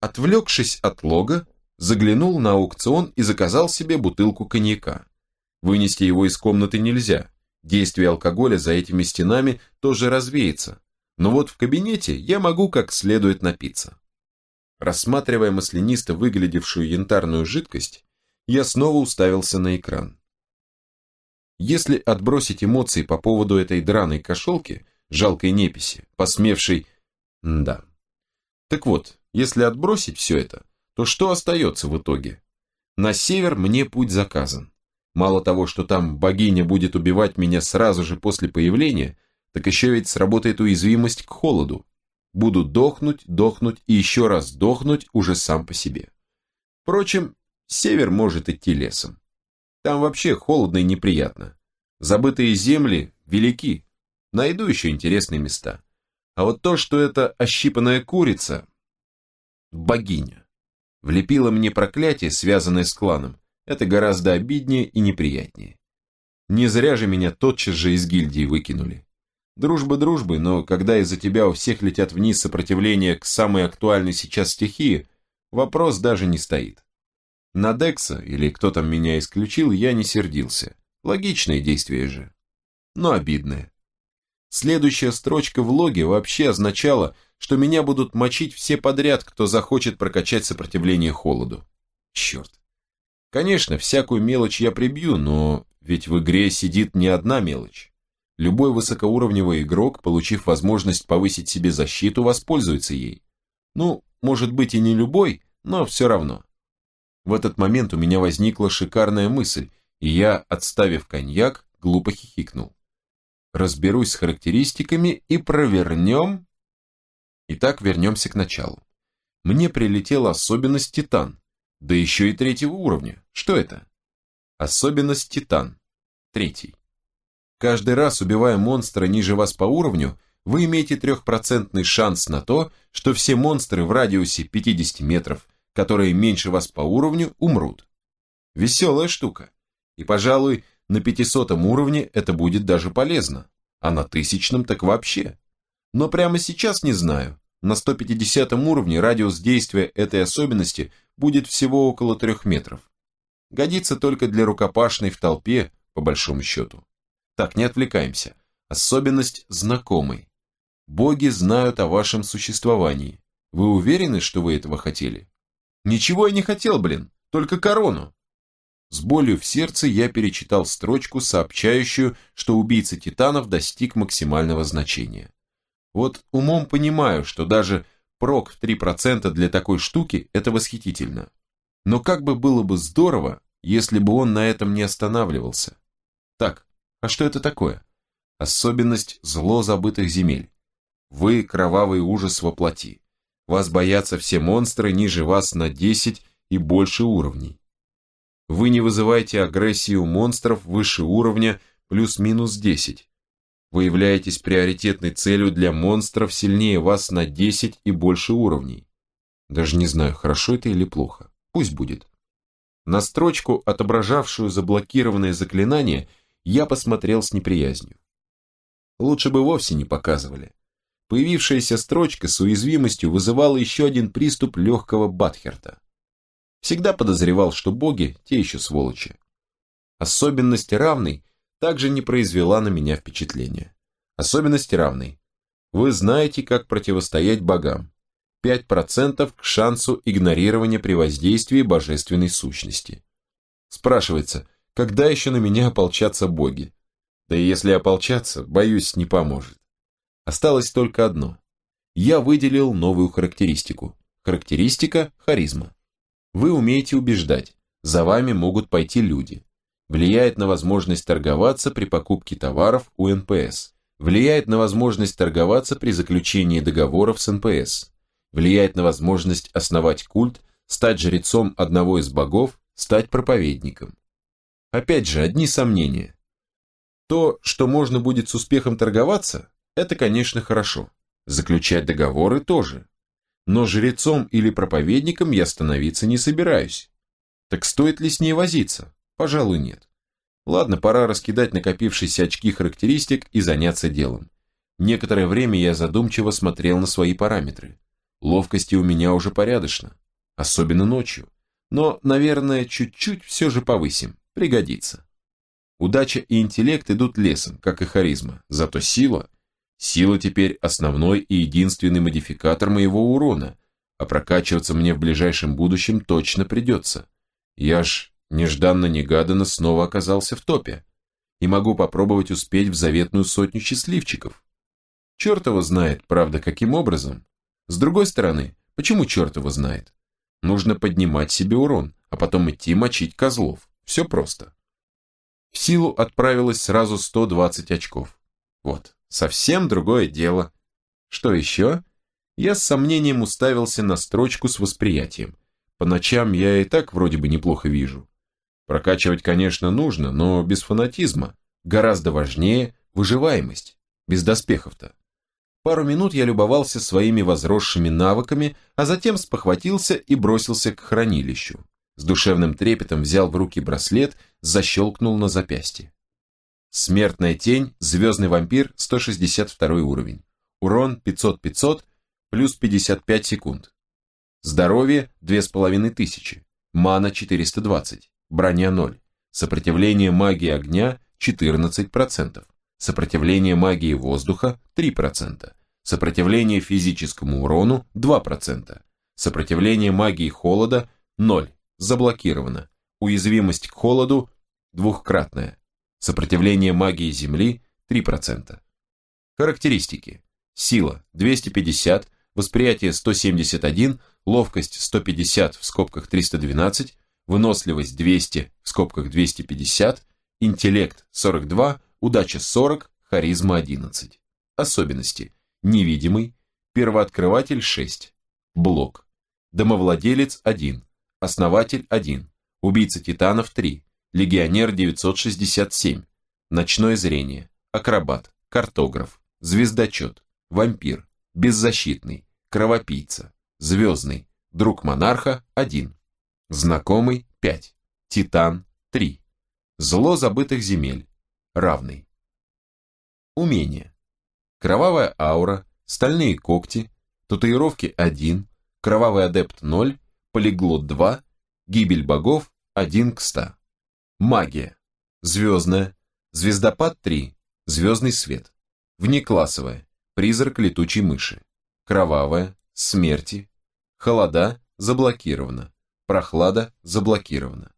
Отвлекшись от лога, заглянул на аукцион и заказал себе бутылку коньяка. Вынести его из комнаты нельзя, действие алкоголя за этими стенами тоже развеется, но вот в кабинете я могу как следует напиться. Рассматривая маслянисто выглядевшую янтарную жидкость, я снова уставился на экран. Если отбросить эмоции по поводу этой драной кошелки, жалкой неписи, посмевшей... да. Так вот, если отбросить все это, то что остается в итоге? На север мне путь заказан. Мало того, что там богиня будет убивать меня сразу же после появления, так еще ведь сработает уязвимость к холоду. Буду дохнуть, дохнуть и еще раз дохнуть уже сам по себе. Впрочем, север может идти лесом. Там вообще холодно и неприятно. Забытые земли велики. Найду еще интересные места. А вот то, что это ощипанная курица, богиня. Влепила мне проклятие, связанное с кланом. Это гораздо обиднее и неприятнее. Не зря же меня тотчас же из гильдии выкинули. Дружба дружбы, но когда из-за тебя у всех летят вниз сопротивление к самой актуальной сейчас стихии, вопрос даже не стоит. На Декса, или кто там меня исключил, я не сердился. Логичное действие же. Но обидное. Следующая строчка в логе вообще означала, что меня будут мочить все подряд, кто захочет прокачать сопротивление холоду. Черт. Конечно, всякую мелочь я прибью, но ведь в игре сидит не одна мелочь. Любой высокоуровневый игрок, получив возможность повысить себе защиту, воспользуется ей. Ну, может быть и не любой, но все равно. В этот момент у меня возникла шикарная мысль, и я, отставив коньяк, глупо хихикнул. Разберусь с характеристиками и провернем Итак, вернемся к началу. Мне прилетела особенность Титан, да еще и третьего уровня. Что это? Особенность Титан. Третий. Каждый раз, убивая монстра ниже вас по уровню, вы имеете трехпроцентный шанс на то, что все монстры в радиусе 50 метров, которые меньше вас по уровню, умрут. Веселая штука. И, пожалуй, на 500 уровне это будет даже полезно, а на тысячном так вообще. Но прямо сейчас не знаю. На 150 уровне радиус действия этой особенности будет всего около 3 метров. Годится только для рукопашной в толпе, по большому счету. Так, не отвлекаемся. Особенность знакомой. Боги знают о вашем существовании. Вы уверены, что вы этого хотели? Ничего я не хотел, блин, только корону. С болью в сердце я перечитал строчку, сообщающую, что убийца титанов достиг максимального значения. Вот умом понимаю, что даже прок в 3% для такой штуки – это восхитительно. Но как бы было бы здорово, если бы он на этом не останавливался. Так, а что это такое? Особенность зло забытых земель. Вы – кровавый ужас во плоти. Вас боятся все монстры ниже вас на 10 и больше уровней. Вы не вызываете агрессию монстров выше уровня плюс-минус 10. Вы являетесь приоритетной целью для монстров сильнее вас на 10 и больше уровней. Даже не знаю, хорошо это или плохо. Пусть будет. На строчку, отображавшую заблокированное заклинание, я посмотрел с неприязнью. Лучше бы вовсе не показывали. Появившаяся строчка с уязвимостью вызывала еще один приступ легкого Батхерта. Всегда подозревал, что боги – те еще сволочи. Особенность равной также не произвела на меня впечатления. Особенности равны. Вы знаете, как противостоять богам. 5% к шансу игнорирования при воздействии божественной сущности. Спрашивается, когда еще на меня ополчатся боги? Да и если ополчатся, боюсь, не поможет. Осталось только одно. Я выделил новую характеристику. Характеристика – харизма. Вы умеете убеждать, за вами могут пойти люди влияет на возможность торговаться при покупке товаров у НПС, влияет на возможность торговаться при заключении договоров с НПС, влияет на возможность основать культ, стать жрецом одного из богов, стать проповедником. Опять же, одни сомнения. То, что можно будет с успехом торговаться, это, конечно, хорошо. Заключать договоры тоже. Но жрецом или проповедником я становиться не собираюсь. Так стоит ли с ней возиться? Пожалуй, нет. Ладно, пора раскидать накопившиеся очки характеристик и заняться делом. Некоторое время я задумчиво смотрел на свои параметры. Ловкости у меня уже порядочно, особенно ночью. Но, наверное, чуть-чуть все же повысим, пригодится. Удача и интеллект идут лесом, как и харизма, зато сила... Сила теперь основной и единственный модификатор моего урона, а прокачиваться мне в ближайшем будущем точно придется. Я ж нежданно-негаданно снова оказался в топе и могу попробовать успеть в заветную сотню счастливчиков. Черт его знает, правда, каким образом. С другой стороны, почему черт его знает? Нужно поднимать себе урон, а потом идти мочить козлов. Все просто. В силу отправилось сразу 120 очков. Вот, совсем другое дело. Что еще? Я с сомнением уставился на строчку с восприятием. По ночам я и так вроде бы неплохо вижу. Прокачивать, конечно, нужно, но без фанатизма. Гораздо важнее выживаемость. Без доспехов-то. Пару минут я любовался своими возросшими навыками, а затем спохватился и бросился к хранилищу. С душевным трепетом взял в руки браслет, защелкнул на запястье. Смертная тень, звездный вампир, 162 уровень. Урон 500-500, плюс 55 секунд. Здоровье 2500, мана 420, броня 0. Сопротивление магии огня 14%, сопротивление магии воздуха 3%, сопротивление физическому урону 2%, сопротивление магии холода 0, заблокировано. Уязвимость к холоду двухкратная. Сопротивление магии Земли 3%. Характеристики. Сила 250, восприятие 171, ловкость 150 в скобках 312, выносливость 200 в скобках 250, интеллект 42, удача 40, харизма 11. Особенности. Невидимый, первооткрыватель 6, блок, домовладелец 1, Основатель 1, Убийца Титанов 3, Легионер 967, Ночное зрение, Акробат, Картограф, Звездочет, Вампир, Беззащитный, Кровопийца, Звездный, Друг Монарха 1, Знакомый 5, Титан 3, Зло забытых земель, равный. Умение. Кровавая аура, стальные когти, татуировки 1, кровавый адепт 0, Полиглот 2, Гибель богов 1 к 100. Магия. Звездная. Звездопад 3. Звездный свет. Внеклассовая. Призрак летучей мыши. Кровавая. Смерти. Холода. Заблокировано. Прохлада. Заблокировано.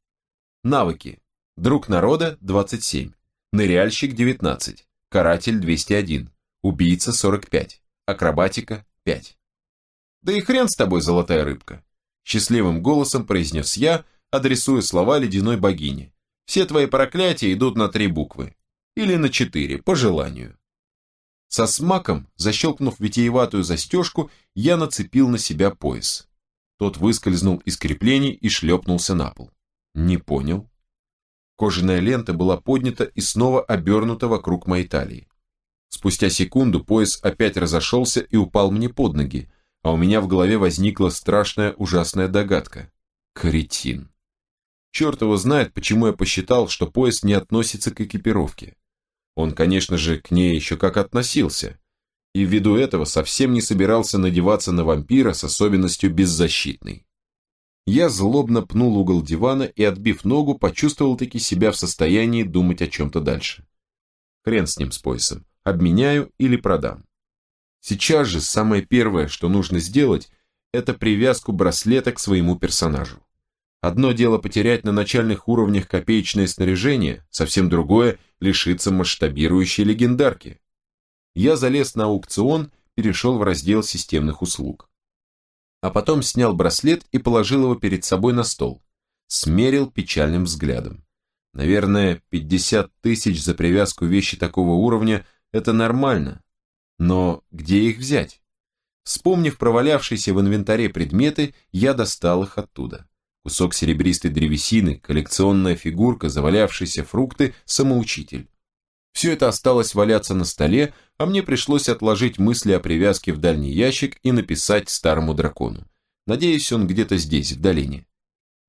Навыки. Друг народа 27. Ныряльщик 19. Каратель 201. Убийца 45. Акробатика 5. Да и хрен с тобой, золотая рыбка счастливым голосом произнес я, адресуя слова ледяной богине. Все твои проклятия идут на три буквы. Или на четыре, по желанию. Со смаком, защелкнув витиеватую застежку, я нацепил на себя пояс. Тот выскользнул из креплений и шлепнулся на пол. Не понял. Кожаная лента была поднята и снова обернута вокруг моей талии. Спустя секунду пояс опять разошелся и упал мне под ноги, а у меня в голове возникла страшная ужасная догадка. Каретин. Черт его знает, почему я посчитал, что пояс не относится к экипировке. Он, конечно же, к ней еще как относился, и ввиду этого совсем не собирался надеваться на вампира с особенностью беззащитной. Я злобно пнул угол дивана и, отбив ногу, почувствовал таки себя в состоянии думать о чем-то дальше. Хрен с ним с поясом, обменяю или продам. Сейчас же самое первое, что нужно сделать, это привязку браслета к своему персонажу. Одно дело потерять на начальных уровнях копеечное снаряжение, совсем другое – лишиться масштабирующей легендарки. Я залез на аукцион, перешел в раздел системных услуг. А потом снял браслет и положил его перед собой на стол. Смерил печальным взглядом. Наверное, 50 тысяч за привязку вещи такого уровня – это нормально, но где их взять? Вспомнив провалявшиеся в инвентаре предметы, я достал их оттуда. Кусок серебристой древесины, коллекционная фигурка, завалявшиеся фрукты, самоучитель. Все это осталось валяться на столе, а мне пришлось отложить мысли о привязке в дальний ящик и написать старому дракону. Надеюсь, он где-то здесь, в долине.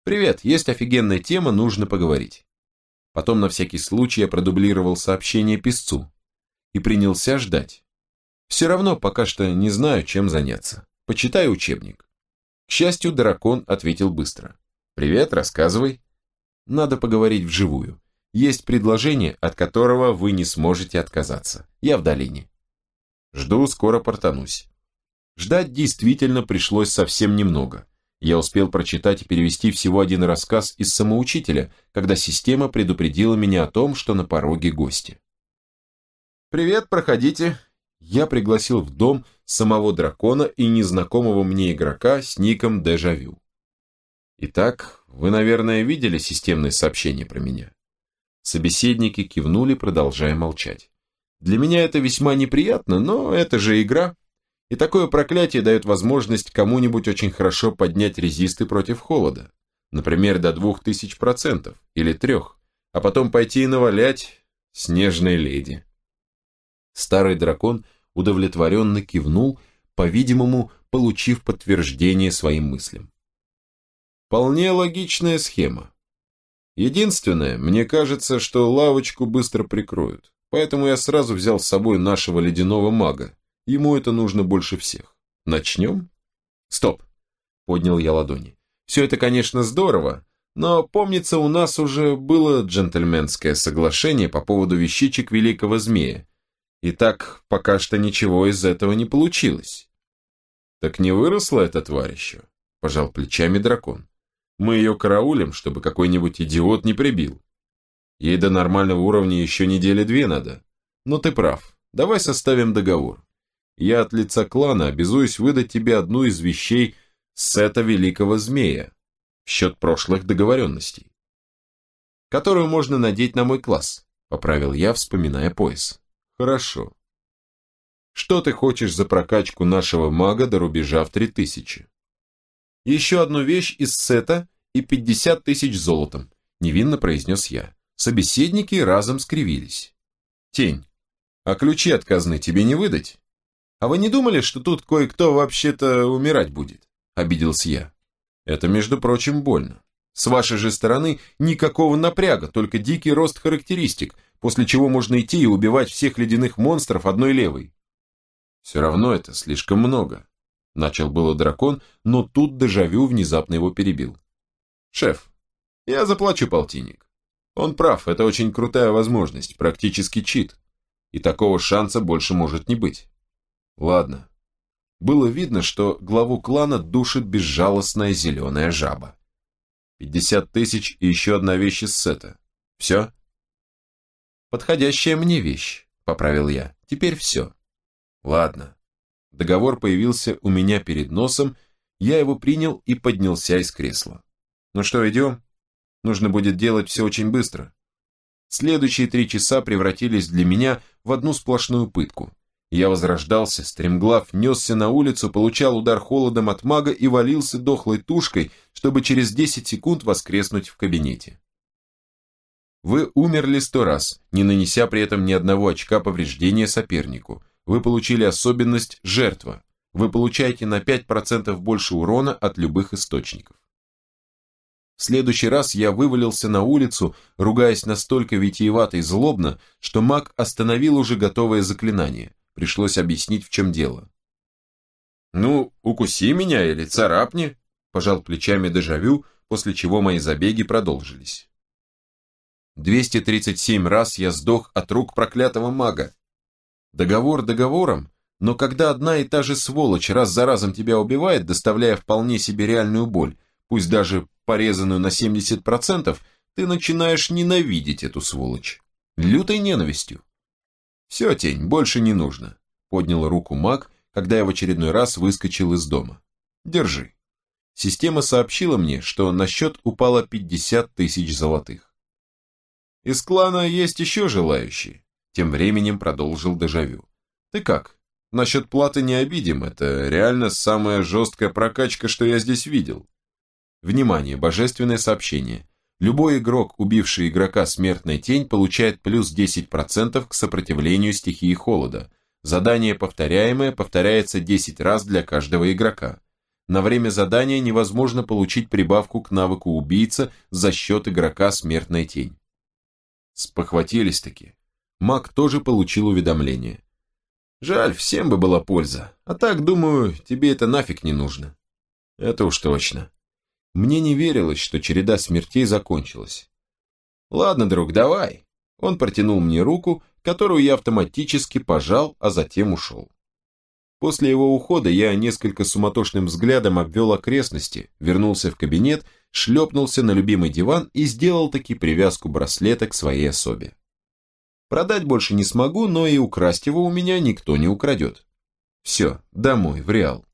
«Привет, есть офигенная тема, нужно поговорить». Потом на всякий случай я продублировал сообщение писцу и принялся ждать. Все равно пока что не знаю, чем заняться. Почитай учебник. К счастью, дракон ответил быстро. Привет, рассказывай. Надо поговорить вживую. Есть предложение, от которого вы не сможете отказаться. Я в долине. Жду, скоро портанусь. Ждать действительно пришлось совсем немного. Я успел прочитать и перевести всего один рассказ из самоучителя, когда система предупредила меня о том, что на пороге гости. «Привет, проходите». Я пригласил в дом самого дракона и незнакомого мне игрока с ником Дежавю. Итак, вы, наверное, видели системные сообщения про меня? Собеседники кивнули, продолжая молчать. Для меня это весьма неприятно, но это же игра. И такое проклятие дает возможность кому-нибудь очень хорошо поднять резисты против холода. Например, до двух тысяч процентов или трех, а потом пойти и навалять снежной леди. Старый дракон удовлетворенно кивнул, по-видимому, получив подтверждение своим мыслям. Вполне логичная схема. Единственное, мне кажется, что лавочку быстро прикроют, поэтому я сразу взял с собой нашего ледяного мага, Ему это нужно больше всех. Начнем? Стоп, поднял я ладони. Все это, конечно, здорово, но, помнится, у нас уже было джентльменское соглашение по поводу вещичек великого змея. И так пока что ничего из этого не получилось. Так не выросла эта тварь еще? Пожал плечами дракон. Мы ее караулим, чтобы какой-нибудь идиот не прибил. Ей до нормального уровня еще недели две надо. Но ты прав, давай составим договор я от лица клана обязуюсь выдать тебе одну из вещей сета великого змея в счет прошлых договоренностей, которую можно надеть на мой класс, поправил я, вспоминая пояс. Хорошо. Что ты хочешь за прокачку нашего мага до рубежа в 3000? Еще одну вещь из сета и 50 тысяч золотом, невинно произнес я. Собеседники разом скривились. Тень, а ключи от казны тебе не выдать? «А вы не думали, что тут кое-кто вообще-то умирать будет?» – обиделся я. «Это, между прочим, больно. С вашей же стороны никакого напряга, только дикий рост характеристик, после чего можно идти и убивать всех ледяных монстров одной левой». «Все равно это слишком много», – начал было дракон, но тут дежавю внезапно его перебил. «Шеф, я заплачу полтинник. Он прав, это очень крутая возможность, практически чит. И такого шанса больше может не быть. Ладно. Было видно, что главу клана душит безжалостная зеленая жаба. Пятьдесят тысяч и еще одна вещь из сета. Все? Подходящая мне вещь, поправил я. Теперь все. Ладно. Договор появился у меня перед носом, я его принял и поднялся из кресла. Ну что, идем? Нужно будет делать все очень быстро. Следующие три часа превратились для меня в одну сплошную пытку. Я возрождался, стремглав несся на улицу, получал удар холодом от мага и валился дохлой тушкой, чтобы через 10 секунд воскреснуть в кабинете. Вы умерли сто раз, не нанеся при этом ни одного очка повреждения сопернику. Вы получили особенность «жертва». Вы получаете на 5% больше урона от любых источников. В следующий раз я вывалился на улицу, ругаясь настолько витиевато и злобно, что маг остановил уже готовое заклинание. Пришлось объяснить, в чем дело. «Ну, укуси меня или царапни», – пожал плечами дежавю, после чего мои забеги продолжились. 237 раз я сдох от рук проклятого мага. Договор договором, но когда одна и та же сволочь раз за разом тебя убивает, доставляя вполне себе реальную боль, пусть даже порезанную на 70%, ты начинаешь ненавидеть эту сволочь. Лютой ненавистью. «Все, тень, больше не нужно», — поднял руку маг, когда я в очередной раз выскочил из дома. «Держи». Система сообщила мне, что на счет упало 50 тысяч золотых. «Из клана есть еще желающие», — тем временем продолжил Дежавю. «Ты как? Насчет платы не обидим, это реально самая жесткая прокачка, что я здесь видел». Внимание, божественное сообщение. Любой игрок, убивший игрока смертной тень, получает плюс 10% к сопротивлению стихии холода. Задание повторяемое повторяется 10 раз для каждого игрока. На время задания невозможно получить прибавку к навыку убийца за счет игрока смертная тень. Спохватились Маг тоже получил уведомление. Жаль, всем бы была польза. А так, думаю, тебе это нафиг не нужно. Это уж точно. Мне не верилось, что череда смертей закончилась. Ладно, друг, давай. Он протянул мне руку, которую я автоматически пожал, а затем ушел. После его ухода я несколько суматошным взглядом обвел окрестности, вернулся в кабинет, шлепнулся на любимый диван и сделал таки привязку браслета к своей особе. Продать больше не смогу, но и украсть его у меня никто не украдет. Все, домой, в Реал.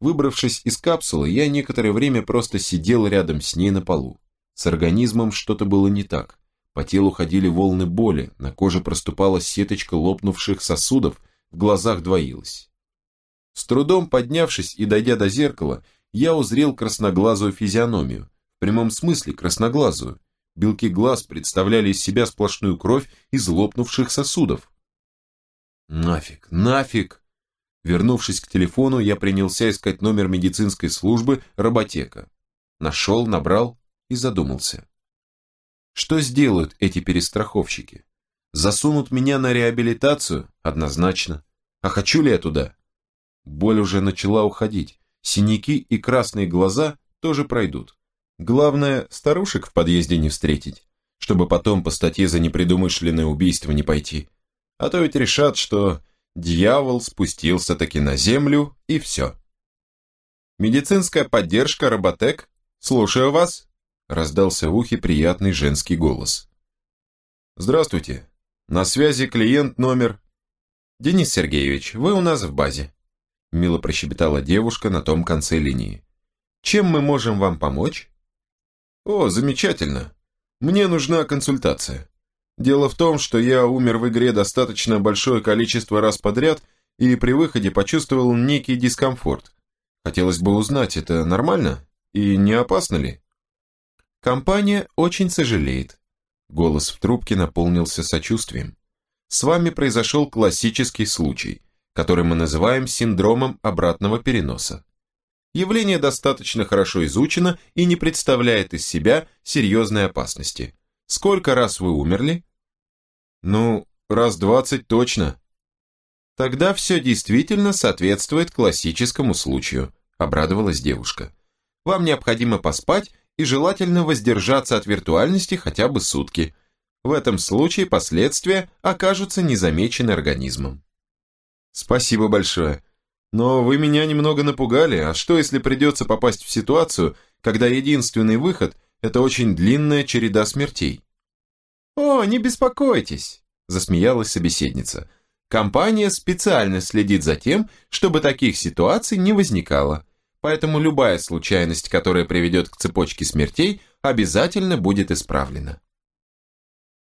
Выбравшись из капсулы, я некоторое время просто сидел рядом с ней на полу. С организмом что-то было не так. По телу ходили волны боли, на коже проступала сеточка лопнувших сосудов, в глазах двоилось. С трудом поднявшись и дойдя до зеркала, я узрел красноглазую физиономию, в прямом смысле красноглазую. Белки глаз представляли из себя сплошную кровь из лопнувших сосудов. Нафиг, нафиг! Вернувшись к телефону, я принялся искать номер медицинской службы «Роботека». Нашел, набрал и задумался. Что сделают эти перестраховщики? Засунут меня на реабилитацию? Однозначно. А хочу ли я туда? Боль уже начала уходить. Синяки и красные глаза тоже пройдут. Главное, старушек в подъезде не встретить, чтобы потом по статье за непредумышленное убийство не пойти. А то ведь решат, что дьявол спустился таки на землю и все. Медицинская поддержка Роботек? Слушаю вас. Раздался в ухе приятный женский голос. Здравствуйте. На связи клиент номер... Денис Сергеевич, вы у нас в базе. Мило прощебетала девушка на том конце линии. «Чем мы можем вам помочь?» «О, замечательно. Мне нужна консультация. Дело в том, что я умер в игре достаточно большое количество раз подряд и при выходе почувствовал некий дискомфорт. Хотелось бы узнать, это нормально и не опасно ли?» «Компания очень сожалеет». Голос в трубке наполнился сочувствием. «С вами произошел классический случай – который мы называем синдромом обратного переноса. Явление достаточно хорошо изучено и не представляет из себя серьезной опасности. Сколько раз вы умерли? Ну, раз двадцать точно. Тогда все действительно соответствует классическому случаю, обрадовалась девушка. Вам необходимо поспать и желательно воздержаться от виртуальности хотя бы сутки. В этом случае последствия окажутся незамечены организмом. Спасибо большое. Но вы меня немного напугали, а что если придется попасть в ситуацию, когда единственный выход – это очень длинная череда смертей? О, не беспокойтесь, засмеялась собеседница. Компания специально следит за тем, чтобы таких ситуаций не возникало. Поэтому любая случайность, которая приведет к цепочке смертей, обязательно будет исправлена.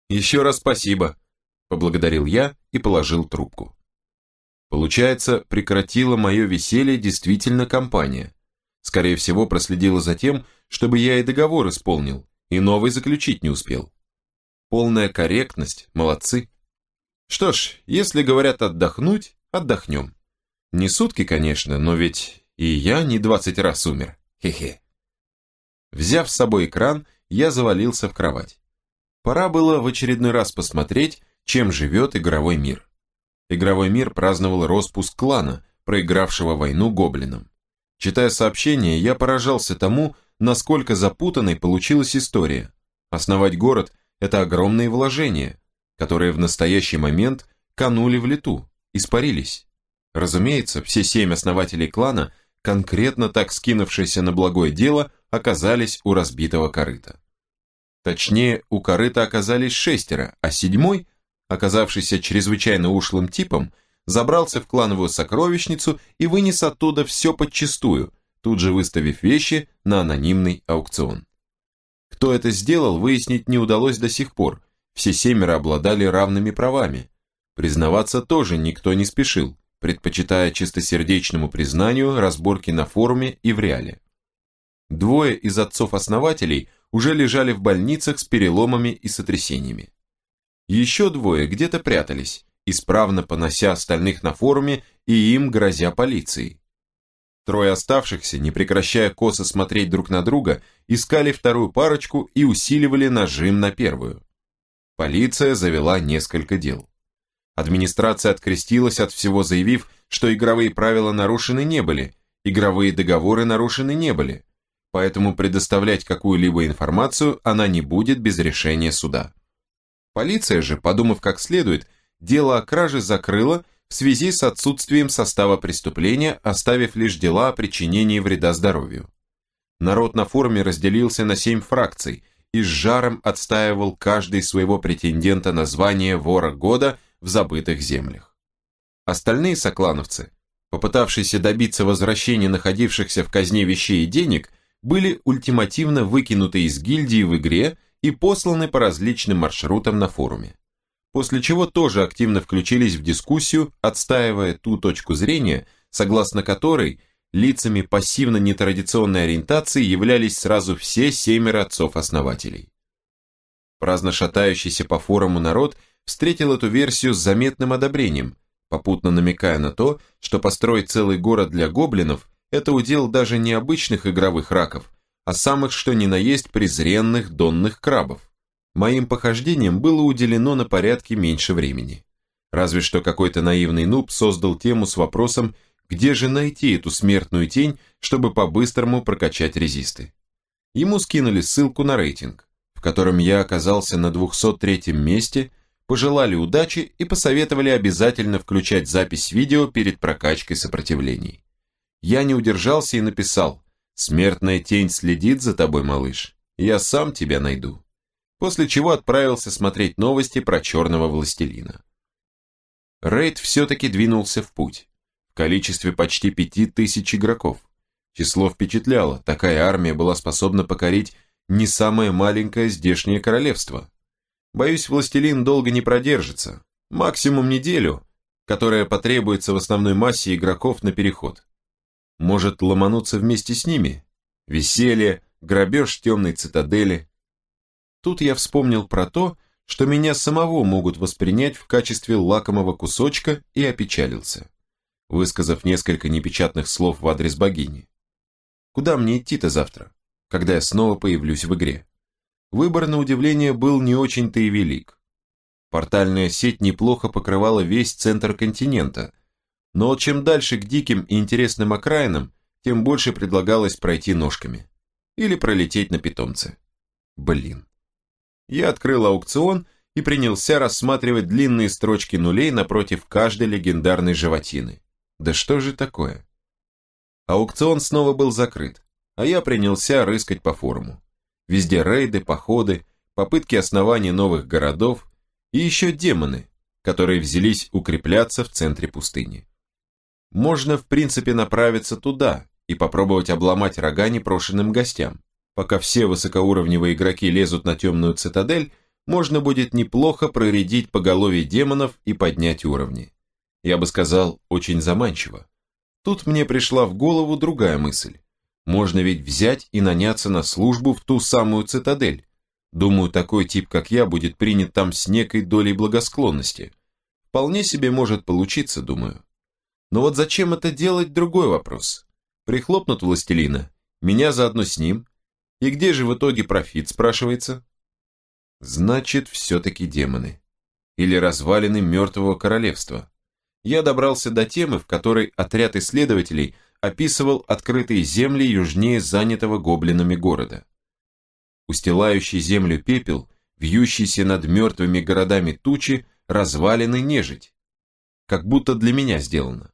Еще раз спасибо, поблагодарил я и положил трубку. Получается, прекратила мое веселье действительно компания. Скорее всего, проследила за тем, чтобы я и договор исполнил, и новый заключить не успел. Полная корректность, молодцы. Что ж, если говорят отдохнуть, отдохнем. Не сутки, конечно, но ведь и я не двадцать раз умер. Хе-хе. Взяв с собой экран, я завалился в кровать. Пора было в очередной раз посмотреть, чем живет игровой мир игровой мир праздновал распуск клана, проигравшего войну гоблинам. Читая сообщение, я поражался тому, насколько запутанной получилась история. Основать город – это огромные вложения, которые в настоящий момент канули в лету, испарились. Разумеется, все семь основателей клана, конкретно так скинувшиеся на благое дело, оказались у разбитого корыта. Точнее, у корыта оказались шестеро, а седьмой оказавшийся чрезвычайно ушлым типом, забрался в клановую сокровищницу и вынес оттуда все подчистую, тут же выставив вещи на анонимный аукцион. Кто это сделал, выяснить не удалось до сих пор, все семеро обладали равными правами. Признаваться тоже никто не спешил, предпочитая чистосердечному признанию разборки на форуме и в реале. Двое из отцов-основателей уже лежали в больницах с переломами и сотрясениями. Еще двое где-то прятались, исправно понося остальных на форуме и им грозя полицией. Трое оставшихся, не прекращая косо смотреть друг на друга, искали вторую парочку и усиливали нажим на первую. Полиция завела несколько дел. Администрация открестилась от всего, заявив, что игровые правила нарушены не были, игровые договоры нарушены не были, поэтому предоставлять какую-либо информацию она не будет без решения суда. Полиция же, подумав как следует, дело о краже закрыла в связи с отсутствием состава преступления, оставив лишь дела о причинении вреда здоровью. Народ на форуме разделился на семь фракций и с жаром отстаивал каждый своего претендента на звание вора года в забытых землях. Остальные соклановцы, попытавшиеся добиться возвращения находившихся в казне вещей и денег, были ультимативно выкинуты из гильдии в игре и посланы по различным маршрутам на форуме. После чего тоже активно включились в дискуссию, отстаивая ту точку зрения, согласно которой лицами пассивно-нетрадиционной ориентации являлись сразу все семеро отцов-основателей. Праздно шатающийся по форуму народ встретил эту версию с заметным одобрением, попутно намекая на то, что построить целый город для гоблинов – это удел даже не обычных игровых раков, а самых что ни на есть презренных донных крабов. Моим похождениям было уделено на порядке меньше времени. Разве что какой-то наивный нуб создал тему с вопросом, где же найти эту смертную тень, чтобы по-быстрому прокачать резисты. Ему скинули ссылку на рейтинг, в котором я оказался на 203 месте пожелали удачи и посоветовали обязательно включать запись видео перед прокачкой сопротивлений. Я не удержался и написал «Смертная тень следит за тобой, малыш, я сам тебя найду». После чего отправился смотреть новости про черного властелина. Рейд все-таки двинулся в путь. В количестве почти пяти тысяч игроков. Число впечатляло, такая армия была способна покорить не самое маленькое здешнее королевство. Боюсь, властелин долго не продержится. Максимум неделю, которая потребуется в основной массе игроков на переход. Может ломануться вместе с ними? Веселье, грабеж темной цитадели. Тут я вспомнил про то, что меня самого могут воспринять в качестве лакомого кусочка и опечалился, высказав несколько непечатных слов в адрес богини. Куда мне идти-то завтра, когда я снова появлюсь в игре? Выбор, на удивление, был не очень-то и велик. Портальная сеть неплохо покрывала весь центр континента, но чем дальше к диким и интересным окраинам, тем больше предлагалось пройти ножками. Или пролететь на питомце. Блин. Я открыл аукцион и принялся рассматривать длинные строчки нулей напротив каждой легендарной животины. Да что же такое? Аукцион снова был закрыт, а я принялся рыскать по форуму. Везде рейды, походы, попытки основания новых городов и еще демоны, которые взялись укрепляться в центре пустыни. Можно, в принципе, направиться туда и попробовать обломать рога непрошенным гостям. Пока все высокоуровневые игроки лезут на темную цитадель, можно будет неплохо проредить поголовье демонов и поднять уровни. Я бы сказал, очень заманчиво. Тут мне пришла в голову другая мысль. Можно ведь взять и наняться на службу в ту самую цитадель. Думаю, такой тип, как я, будет принят там с некой долей благосклонности. Вполне себе может получиться, думаю. Но вот зачем это делать, другой вопрос. Прихлопнут властелина, меня заодно с ним. И где же в итоге профит, спрашивается? Значит, все-таки демоны. Или развалины мертвого королевства. Я добрался до темы, в которой отряд исследователей – описывал открытые земли южнее занятого гоблинами города. Устилающий землю пепел, вьющийся над мертвыми городами тучи, развалины нежить. Как будто для меня сделано.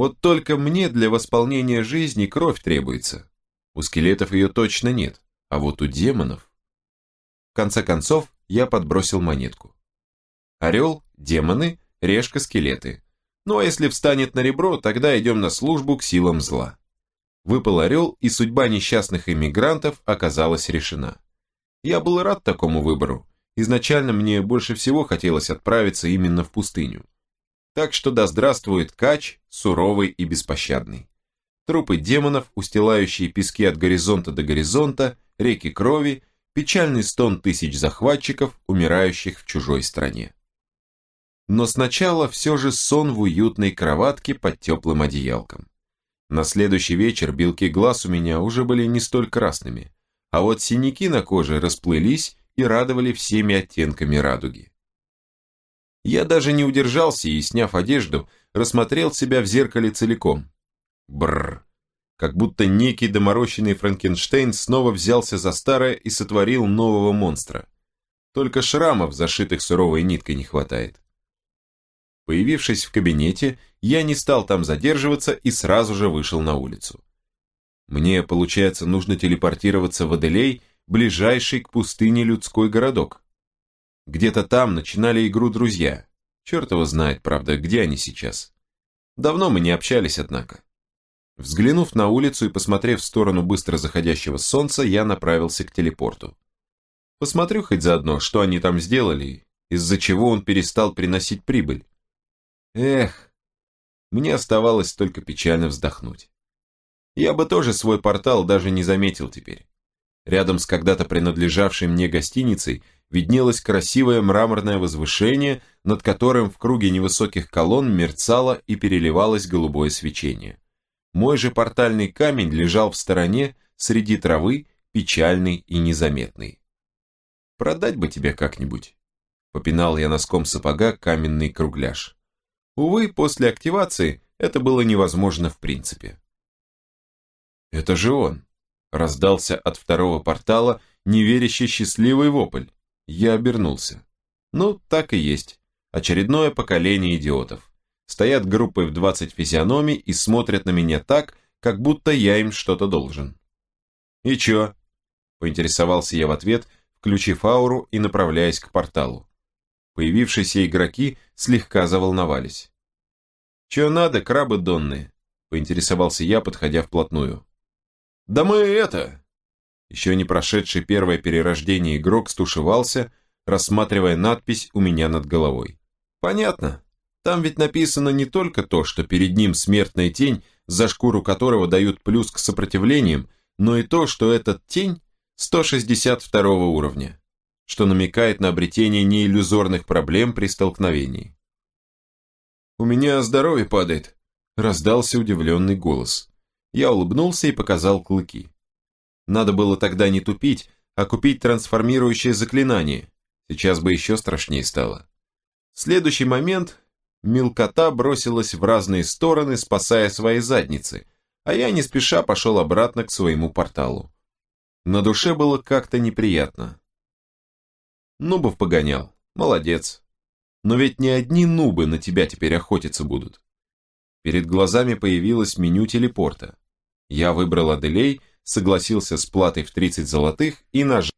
Вот только мне для восполнения жизни кровь требуется. У скелетов ее точно нет, а вот у демонов... В конце концов, я подбросил монетку. Орел, демоны, решка, скелеты. Ну а если встанет на ребро, тогда идем на службу к силам зла. Выпал орел, и судьба несчастных иммигрантов оказалась решена. Я был рад такому выбору. Изначально мне больше всего хотелось отправиться именно в пустыню. Так что да здравствует Кач, суровый и беспощадный. Трупы демонов, устилающие пески от горизонта до горизонта, реки крови, печальный стон тысяч захватчиков, умирающих в чужой стране но сначала все же сон в уютной кроватке под теплым одеялком. На следующий вечер белки глаз у меня уже были не столь красными, а вот синяки на коже расплылись и радовали всеми оттенками радуги. Я даже не удержался и, сняв одежду, рассмотрел себя в зеркале целиком. Бррр. Как будто некий доморощенный Франкенштейн снова взялся за старое и сотворил нового монстра. Только шрамов, зашитых суровой ниткой, не хватает. Появившись в кабинете, я не стал там задерживаться и сразу же вышел на улицу. Мне, получается, нужно телепортироваться в Аделей, ближайший к пустыне людской городок. Где-то там начинали игру друзья. Черт его знает, правда, где они сейчас. Давно мы не общались, однако. Взглянув на улицу и посмотрев в сторону быстро заходящего солнца, я направился к телепорту. Посмотрю хоть заодно, что они там сделали, из-за чего он перестал приносить прибыль. Эх, мне оставалось только печально вздохнуть. Я бы тоже свой портал даже не заметил теперь. Рядом с когда-то принадлежавшей мне гостиницей виднелось красивое мраморное возвышение, над которым в круге невысоких колонн мерцало и переливалось голубое свечение. Мой же портальный камень лежал в стороне, среди травы, печальный и незаметный. «Продать бы тебе как-нибудь», — попинал я носком сапога каменный кругляш. Увы, после активации это было невозможно в принципе. «Это же он!» — раздался от второго портала неверящий счастливый вопль. Я обернулся. Ну, так и есть. Очередное поколение идиотов. Стоят группой в 20 физиономий и смотрят на меня так, как будто я им что-то должен. «И чё?» – поинтересовался я в ответ, включив ауру и направляясь к порталу. Появившиеся игроки слегка заволновались. «Чё надо, крабы донные?» – поинтересовался я, подходя вплотную. «Да мы это...» Еще не прошедший первое перерождение игрок стушевался, рассматривая надпись у меня над головой. «Понятно. Там ведь написано не только то, что перед ним смертная тень, за шкуру которого дают плюс к сопротивлениям, но и то, что этот тень 162 уровня, что намекает на обретение неиллюзорных проблем при столкновении. «У меня здоровье падает», – раздался удивленный голос. Я улыбнулся и показал клыки. Надо было тогда не тупить, а купить трансформирующее заклинание. Сейчас бы еще страшнее стало. В следующий момент мелкота бросилась в разные стороны, спасая свои задницы, а я не спеша пошел обратно к своему порталу. На душе было как-то неприятно. Нубов погонял, молодец. Но ведь не одни нубы на тебя теперь охотиться будут. Перед глазами появилось меню телепорта. Я выбрал Аделей, согласился с платой в 30 золотых и нажал